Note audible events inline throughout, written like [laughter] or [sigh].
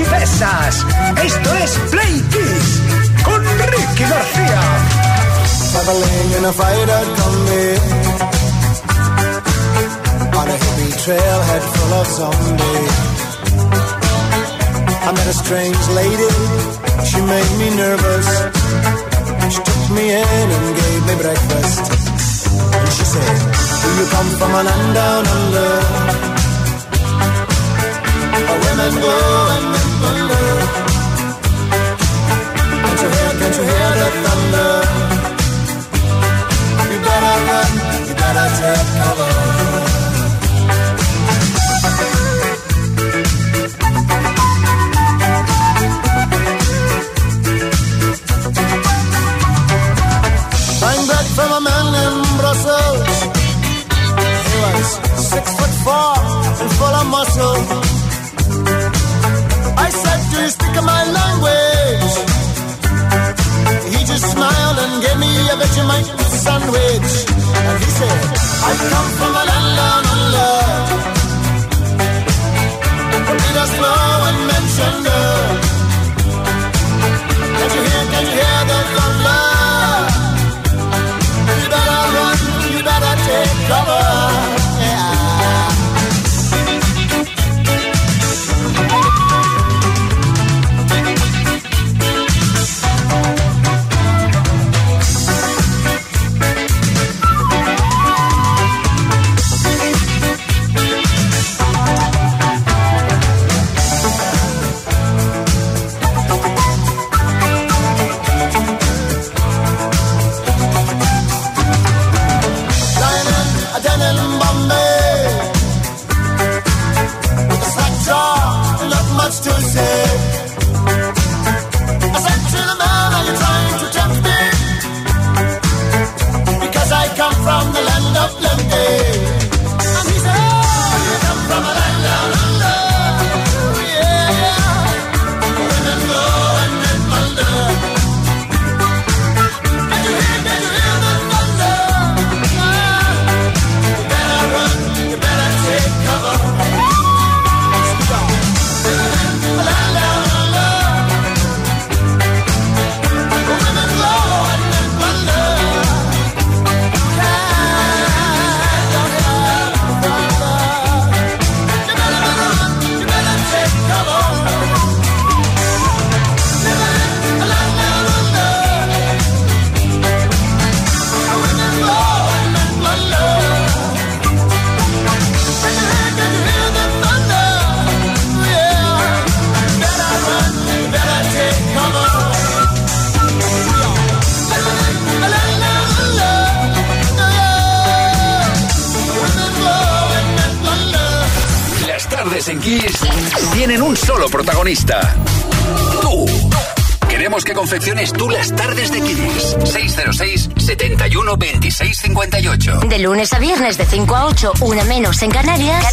y principesas. Esto es Play Kiss con Ricky García. Traveling in a fighter combi On a hippie trailhead full of zombies. I met a strange lady, she made me nervous. She took me in and gave me breakfast. And she said, do you come from a land down under women go and. Can't you hear, can't you hear thunder? You better run, you better take cover. From a man in Brussels. He was six foot four and full of muscle speak my language? He just smiled and gave me a Vegemite sandwich. And he said, I come from a land down under. It has flow and mention Can protagonista. Tú. Queremos que confecciones tú las tardes de Kiss. 606 71 26 58. De lunes a viernes de 5 a 8, una menos en Canarias.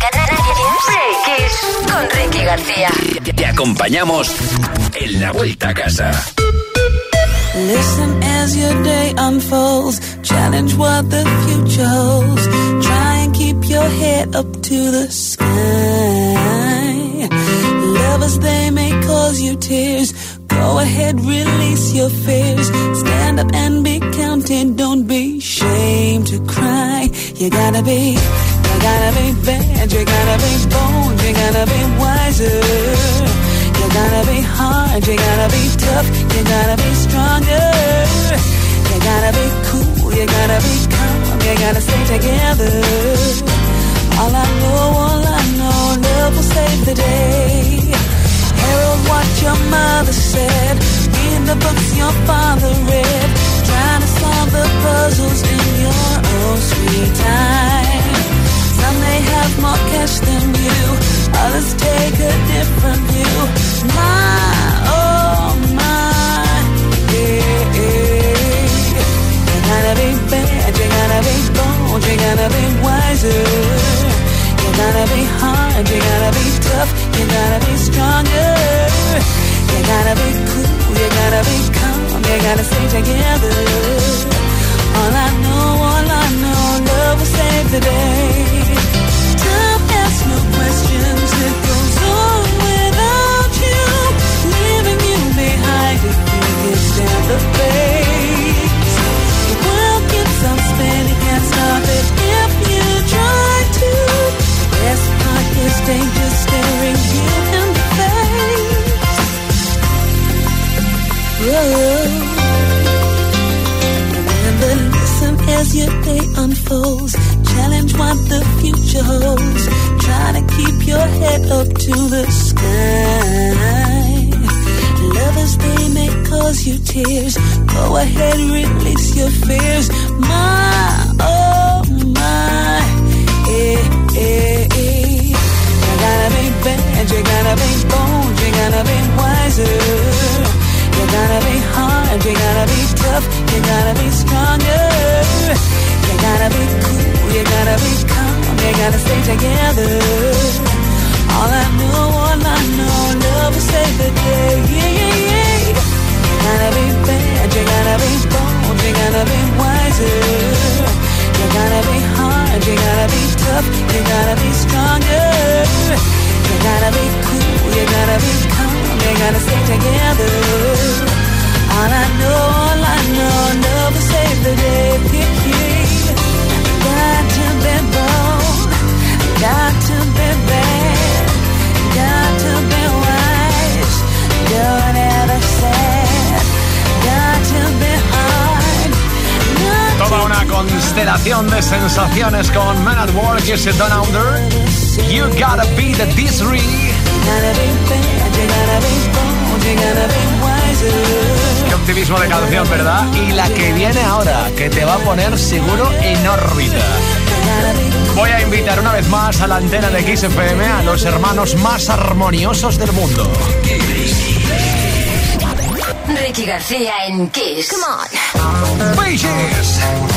Kiss con Ricky García. Te acompañamos en la vuelta a casa. Listen as your day unfolds. Challenge what the future holds. Your head up to the sky. Lovers, they may cause you tears. Go ahead, release your fears. Stand up and be counted. Don't be ashamed to cry. You gotta be, you gotta be bad. You gotta be bold. You gotta be wiser. You gotta be hard. You gotta be tough. You gotta be stronger. You gotta be cool. You gotta be calm. You gotta stay together. All I know, all I know, love will save the day herald what your mother said. Read the books your father read. Trying to solve the puzzles in your own sweet time. Some may have more cash than you, others take a different view. My, oh my, yeah, yeah. You gotta be bad, you gotta be bold, you gotta be wiser. And you gotta be tough, you gotta be stronger. You gotta be cool, you gotta be calm, you gotta stay together. All I know, all I know, love will save the day. Don't ask no questions, it goes on without you. Leaving you behind if you can stand the pain. danger staring you in the face. Listen as your day unfolds. Challenge what the future holds. Try to keep your head up to the sky. Lovers, they may cause you tears. Go ahead, release your fears. My, oh, my. Bad, you gotta be bold, you gotta be wiser. You gotta be hard, you gotta be tough, you gotta be stronger. You gotta be cool, you gotta be calm, you gotta stay together. All I know, all I know, love will save the day. Yeah, yeah, yeah. You gotta be bad, you gotta be bold, you gotta be wiser. You gotta be hard, you gotta be tough, you gotta be stronger. You gotta be cool, you gotta be calm we gotta stay together. All I know, all I know, love will save the day. Got to be bold, got to be bad, got to be wise. Don't ever sad, got to be hard. Toda una constelación de sensaciones con Man at Work y Sit Down Under. You gotta be the Disney. Qué optimismo de canción, ¿verdad? Y la que viene ahora, que te va a poner seguro en órbita. Voy a invitar una vez más a la antena de Kiss FM a los hermanos más armoniosos del mundo. Ricky García en Kiss. Come on. Beaches.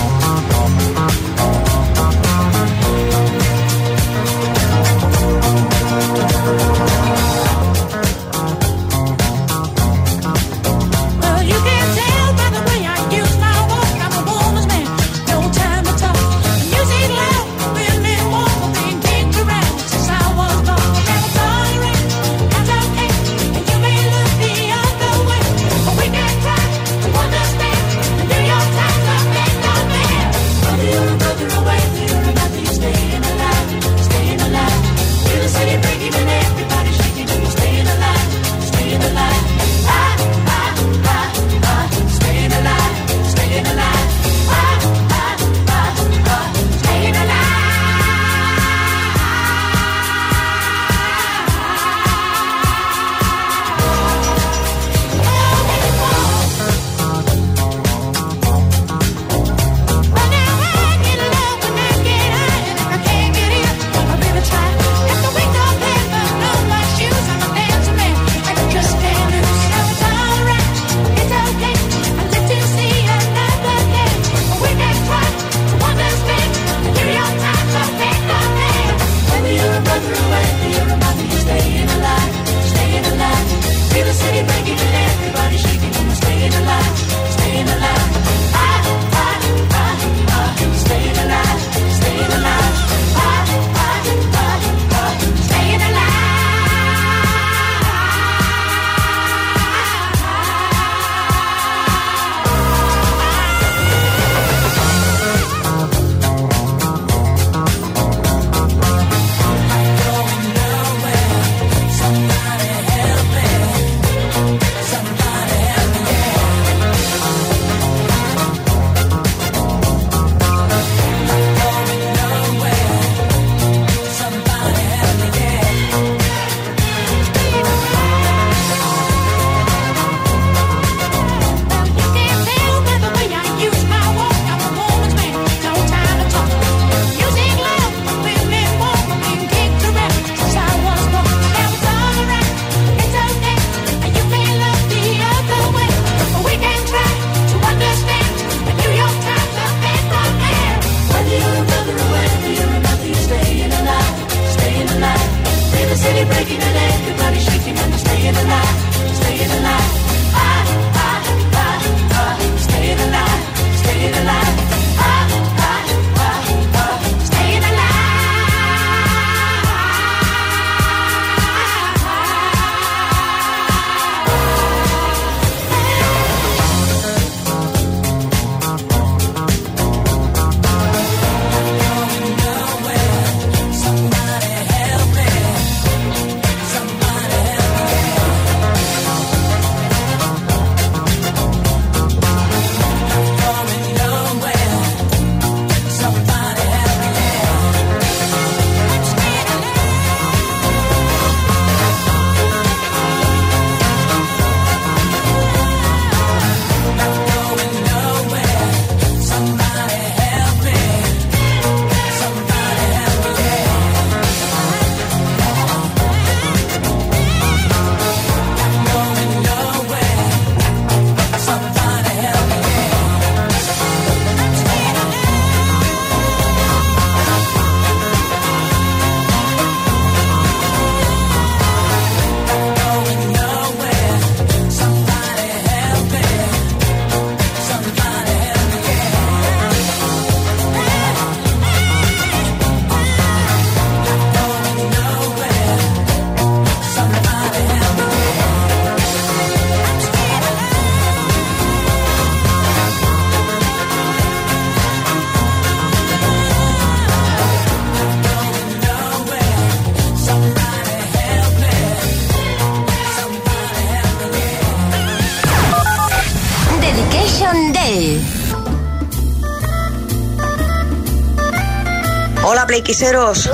Playquiseros.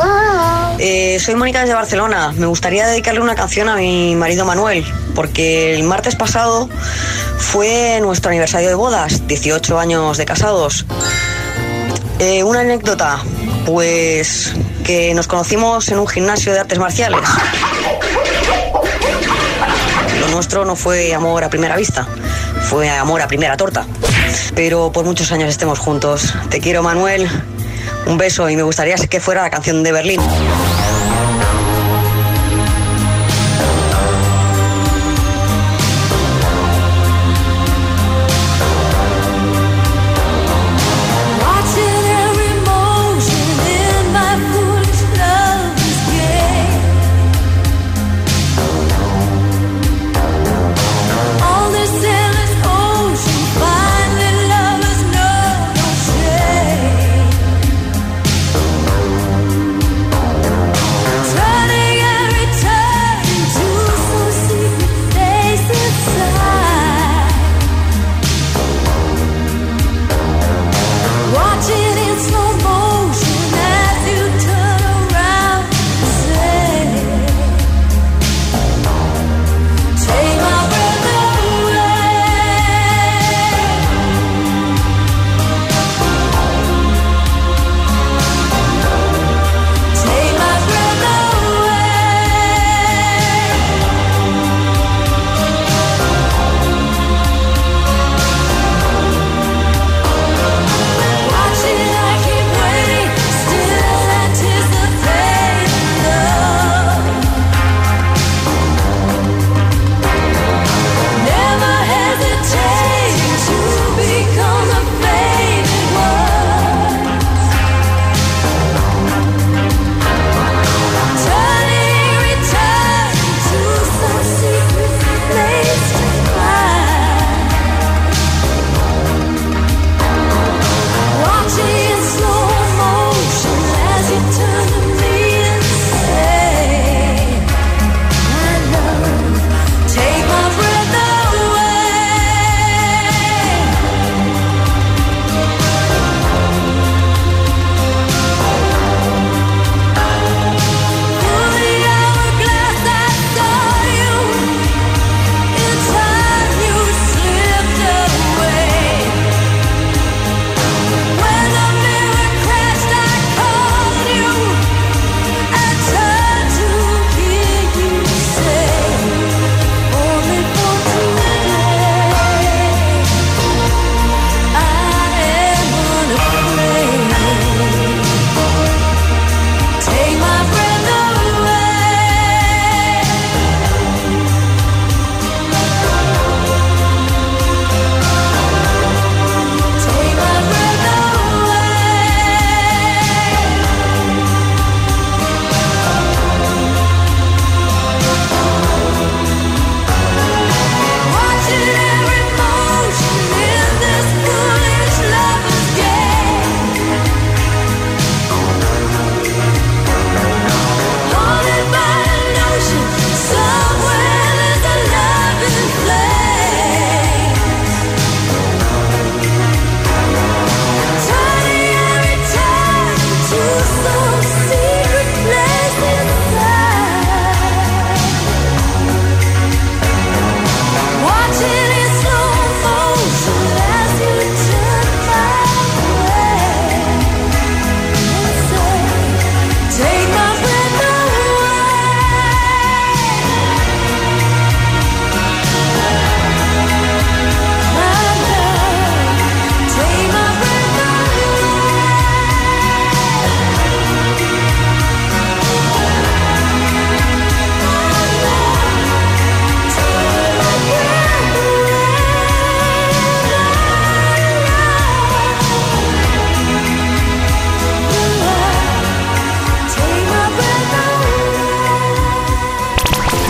Eh, soy Mónica desde Barcelona. Me gustaría dedicarle una canción a mi marido Manuel, porque el martes pasado fue nuestro aniversario de bodas, 18 años de casados. Eh, una anécdota, pues que nos conocimos en un gimnasio de artes marciales. Lo nuestro no fue amor a primera vista, fue amor a primera torta. Pero por muchos años estemos juntos. Te quiero, Manuel. Un beso y me gustaría que fuera la canción de Berlín.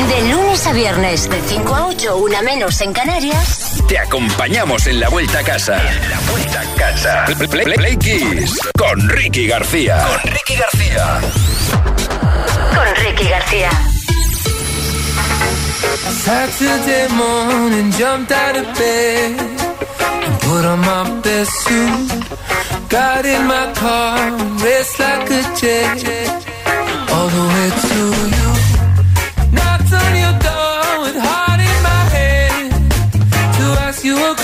De lunes a viernes, de 5 a 8, una menos en Canarias. Te acompañamos en la vuelta a casa. En la vuelta a casa. Play, play, play, play Kiss con Ricky García. Con Ricky García. Con Ricky García. Saturday morning, jumped out of bed and put on my best suit. Got in my car, raced like a jet all the way to you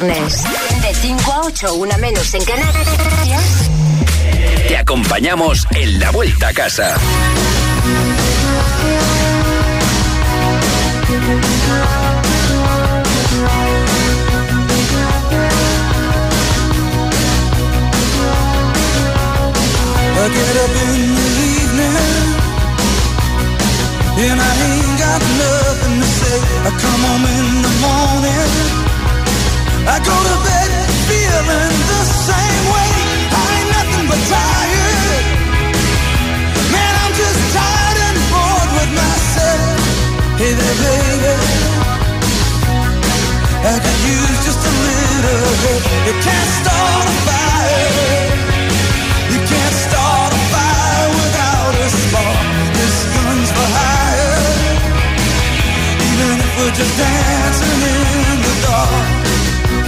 de 5 a 8, una menos en Canarias, te acompañamos en la vuelta a casa. I go to bed feeling the same way. I ain't nothing but tired. Man, I'm just tired and bored with myself. Hey there, baby. I could use just a little. You can't start a fire. You can't start a fire without a spark. This gun's. Even if we're just dancing in the dark.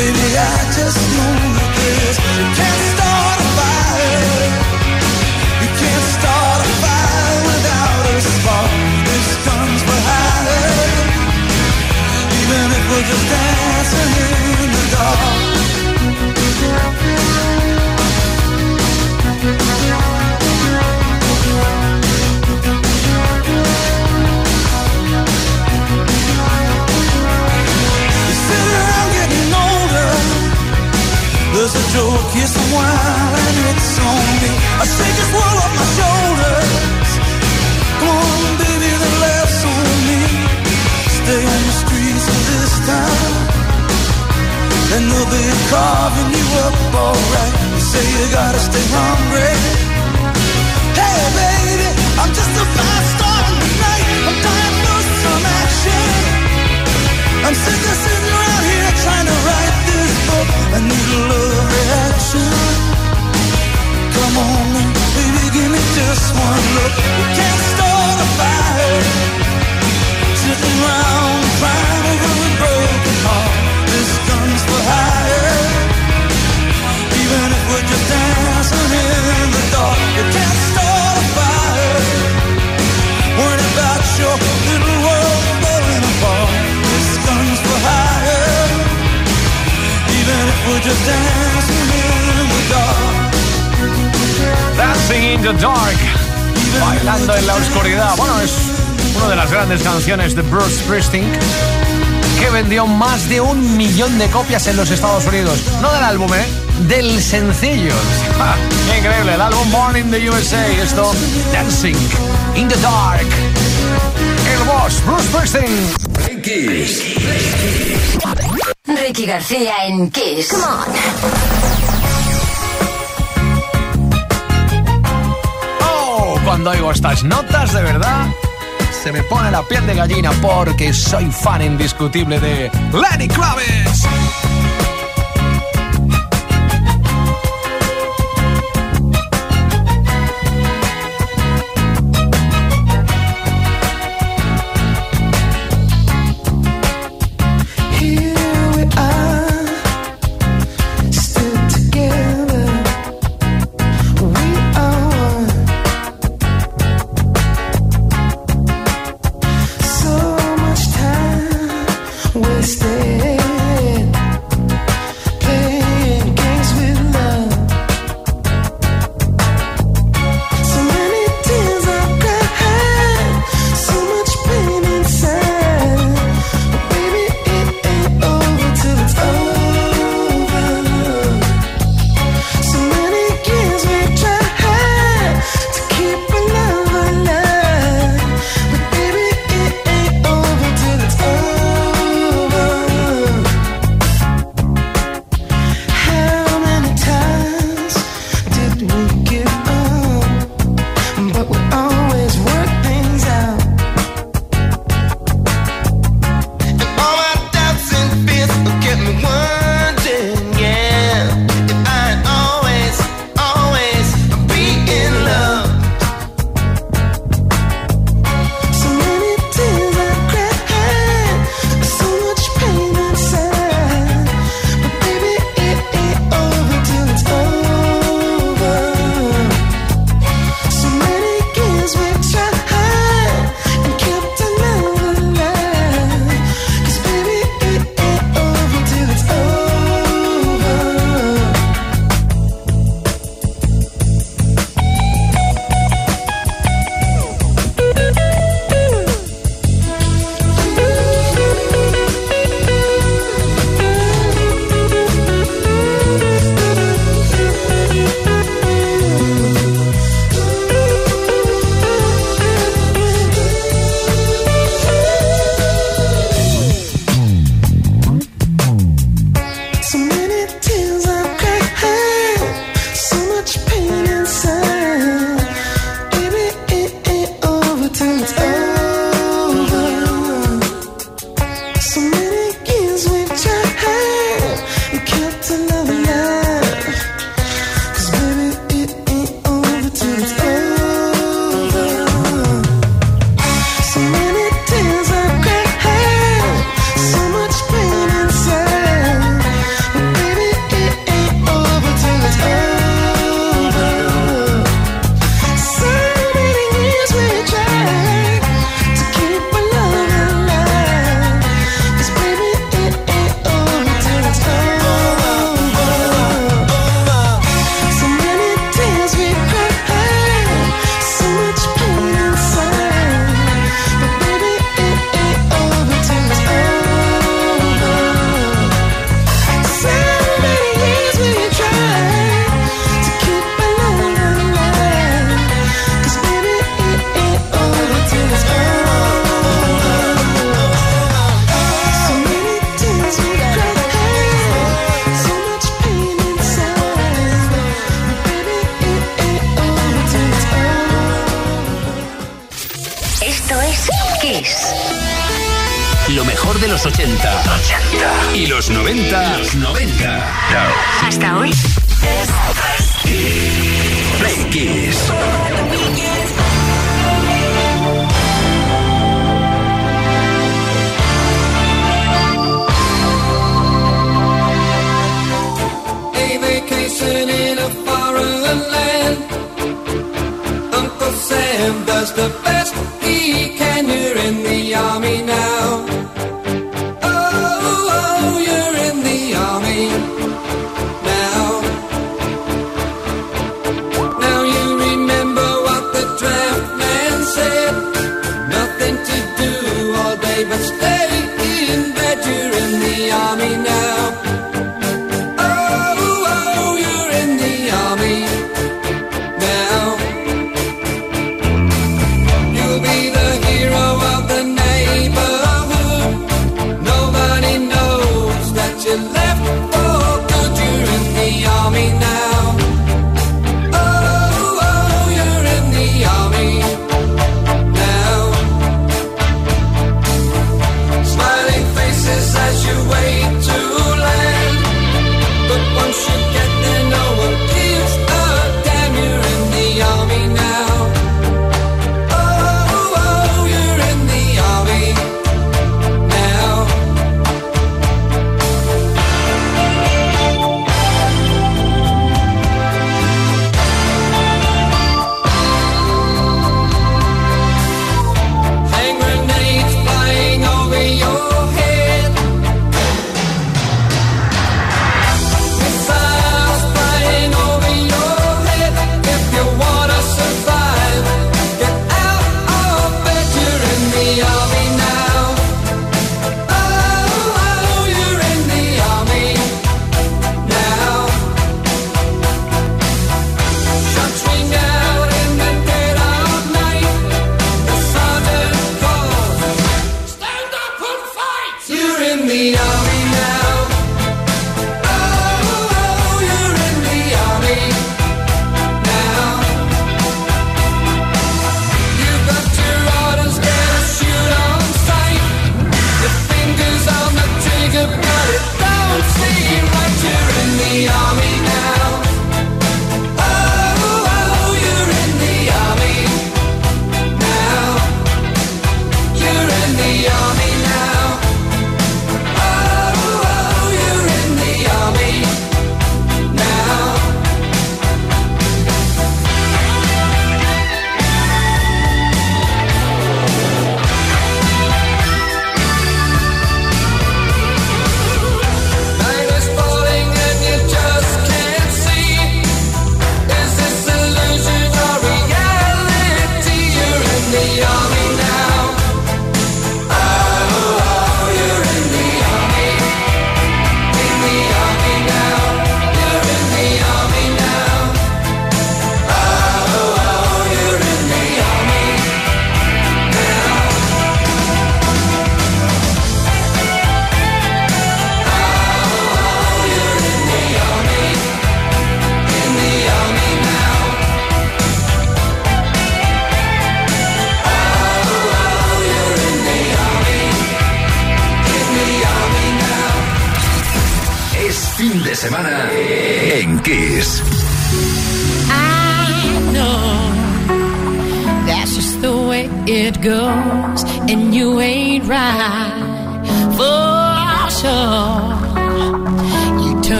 Baby, I just know that this you can't start a fire. You can't start a fire without a spark. Even if we're just dancing in the dark. Joke, here's some wine, and it's on me. I shake this world off my shoulders. Come on, baby, the laughs on me. Stay on the streets of this town. And they'll be carving you up alright. You say you gotta stay hungry. Hey, baby, I'm just a fast star in the night. I'm dying for some action. I'm sick of sitting around here trying to write this book. I need a love Come on, baby, give me just one look. The Dark. Bailando en la oscuridad. Bueno, es una de las grandes canciones de Bruce Springsteen que vendió más de un millón de copias en los Estados Unidos. No del álbum, ¿eh? Del sencillo. Ja, [laughs] ¡Qué increíble! El álbum Born in the USA. Esto, Dancing in the Dark. El boss, Bruce Springsteen. Play Kiss. Ricky García en Kiss. Come on. Cuando oigo estas notas, de verdad, se me pone la piel de gallina porque soy fan indiscutible de Lenny Kravitz. Kiss. in a foreign land. Uncle Sam does the best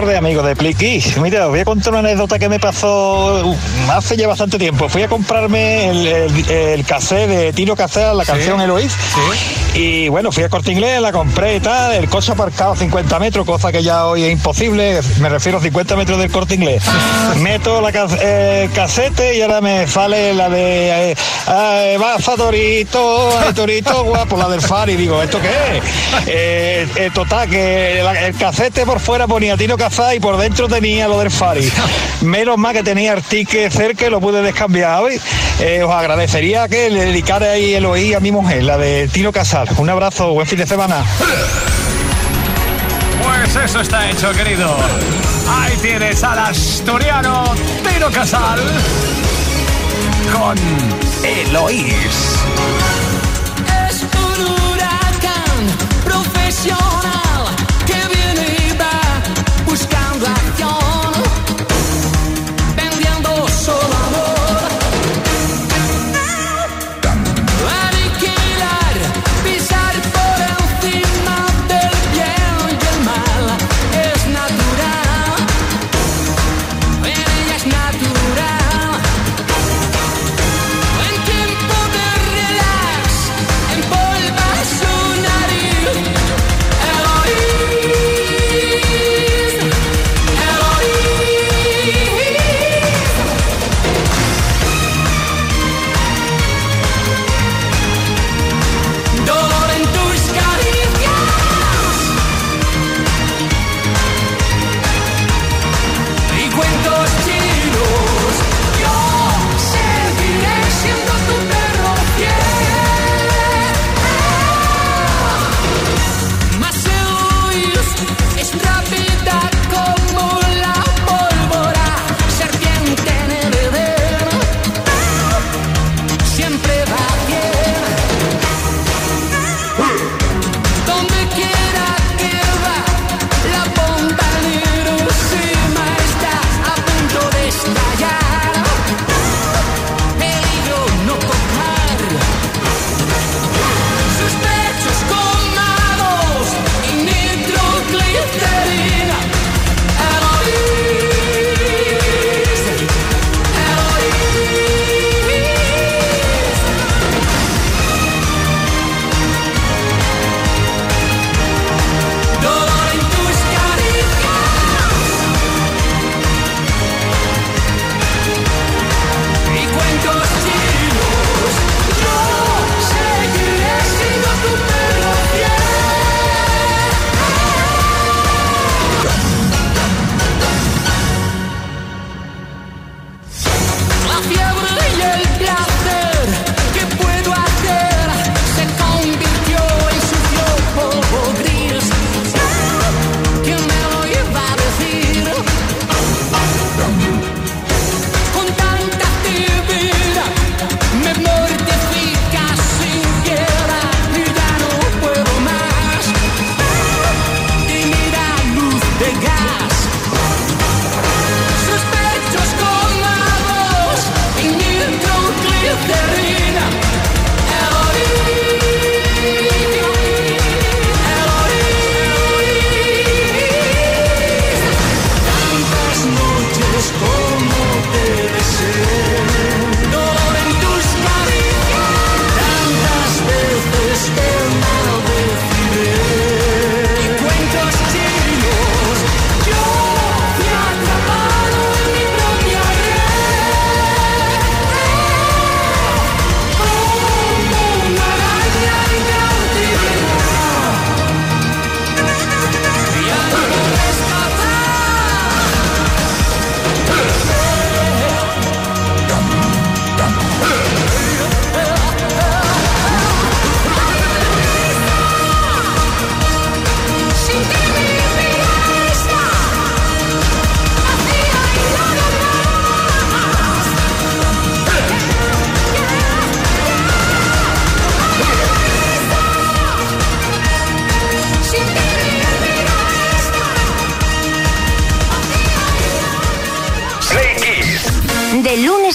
tardes, amigos de Pliquis. Mira, os voy a contar una anécdota que me pasó uh, hace ya bastante tiempo. Fui a comprarme el, el, el cassette de Tino Casella, la canción Eloís. Y bueno, fui a Corte Inglés, la compré y tal. El coche aparcado a 50 metros, cosa que ya hoy es imposible. Me refiero a 50 metros del Corte Inglés. [laughs] Meto la eh, el casete y ahora me sale la de. Eh, eh, Baza Torito, eh, [laughs] Torito, guapo, la del Fari. Digo, ¿esto qué es? [laughs] Eh, eh, total, que la- el casete por fuera ponía Tino Y por dentro tenía lo del Fari. [laughs] Menos mal que tenía el ticket cerca y lo pude descambiar hoy. Eh, os agradecería que le dedicara ahí el oí a mi mujer, la de Tino Casal. Un abrazo, buen fin de semana. Pues eso está hecho, querido. Ahí tienes al asturiano Tino Casal con Eloís.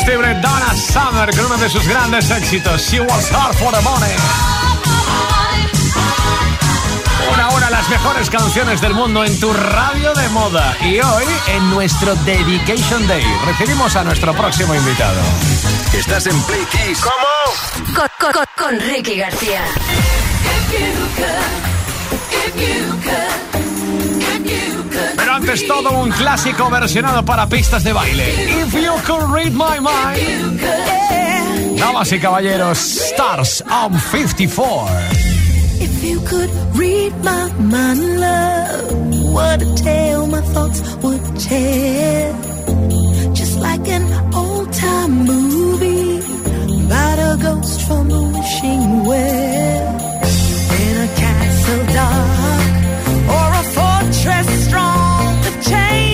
Incombustible Donna Summer con uno de sus grandes éxitos, She Was Hard for the Money. Una hora las mejores canciones del mundo en tu radio de moda. Y hoy, en nuestro Dedication Day, recibimos a nuestro próximo invitado. Estás en Play Kiss. Con, con- con- con Ricky García. Pero antes todo un clásico versionado para pistas de baile. If you could read my mind. Damas y caballeros, Stars on 54. If you could read my mind, love, what a tale my thoughts would tell. Just like an old time movie about a ghost from the wishing well. In a castle dark interest strong with change.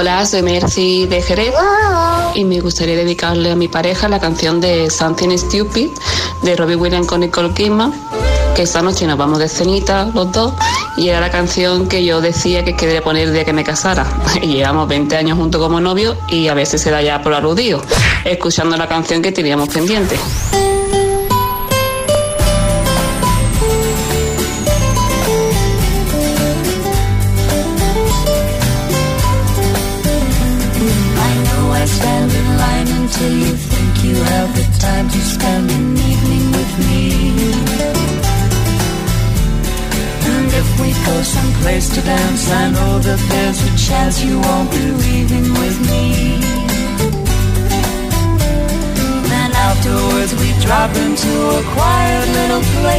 Hola, soy Mercy de Jerez y me gustaría dedicarle a mi pareja la canción de Something Stupid de Robbie Williams con Nicole Kidman, que esta noche nos vamos de cenita los dos y era la canción que yo decía que quería poner el día que me casara. [laughs] Y llevamos 20 años juntos como novios y a veces se da ya por aludido, escuchando la canción que teníamos pendiente.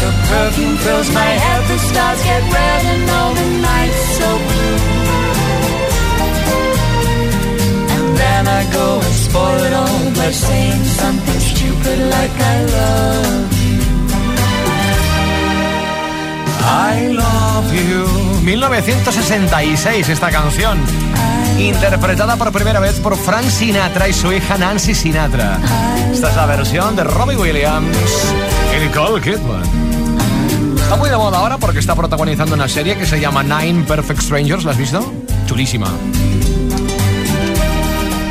Your perfume fills my head, the stars get red and all the nights so blue. And then I go and spoil it all by saying something stupid like I love you. I love love you. 1966 esta canción. Interpretada por primera vez por Frank Sinatra y su hija Nancy Sinatra. Esta es la versión de Robbie Williams Nicole Kidman. Está muy de moda ahora porque está protagonizando una serie que se llama Nine Perfect Strangers. ¿La has visto? Chulísima.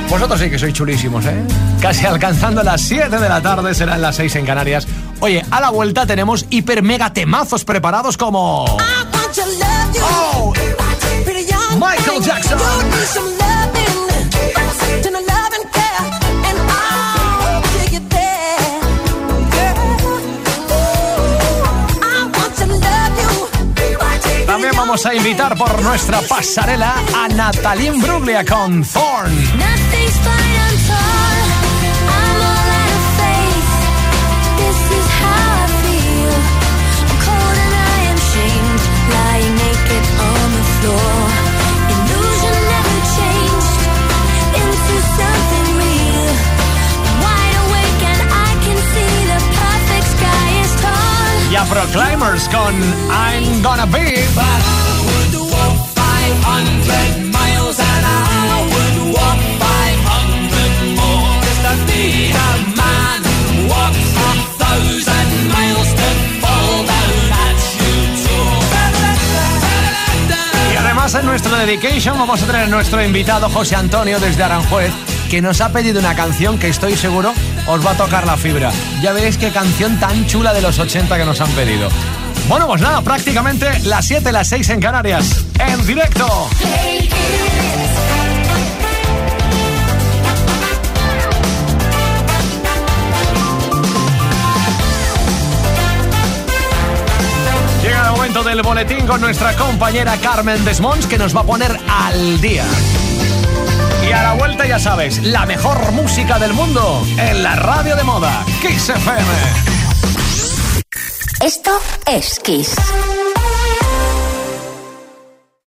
Vosotros sí que sois chulísimos, ¿eh? Casi alcanzando las 7 de la tarde, serán las 6 en Canarias. Oye, a la vuelta tenemos hiper mega temazos preparados como... Oh, Michael Jackson. Vamos a invitar por nuestra pasarela a Natalie Bruglia con Thorn. Torn. Y a Proclaimers con I'm Gonna Be. Y además en nuestro dedication vamos a tener a nuestro invitado José Antonio desde Aranjuez que nos ha pedido una canción que estoy seguro os va a tocar la fibra. Ya veréis qué canción tan chula de los 80 que nos han pedido. Bueno, pues nada, prácticamente las 7, las 6 en Canarias. En directo. Llega el momento del boletín con nuestra compañera Carmen Desmonts que nos va a poner al día. A la vuelta ya sabes, la mejor música del mundo en la radio de moda, Kiss FM. Esto es Kiss.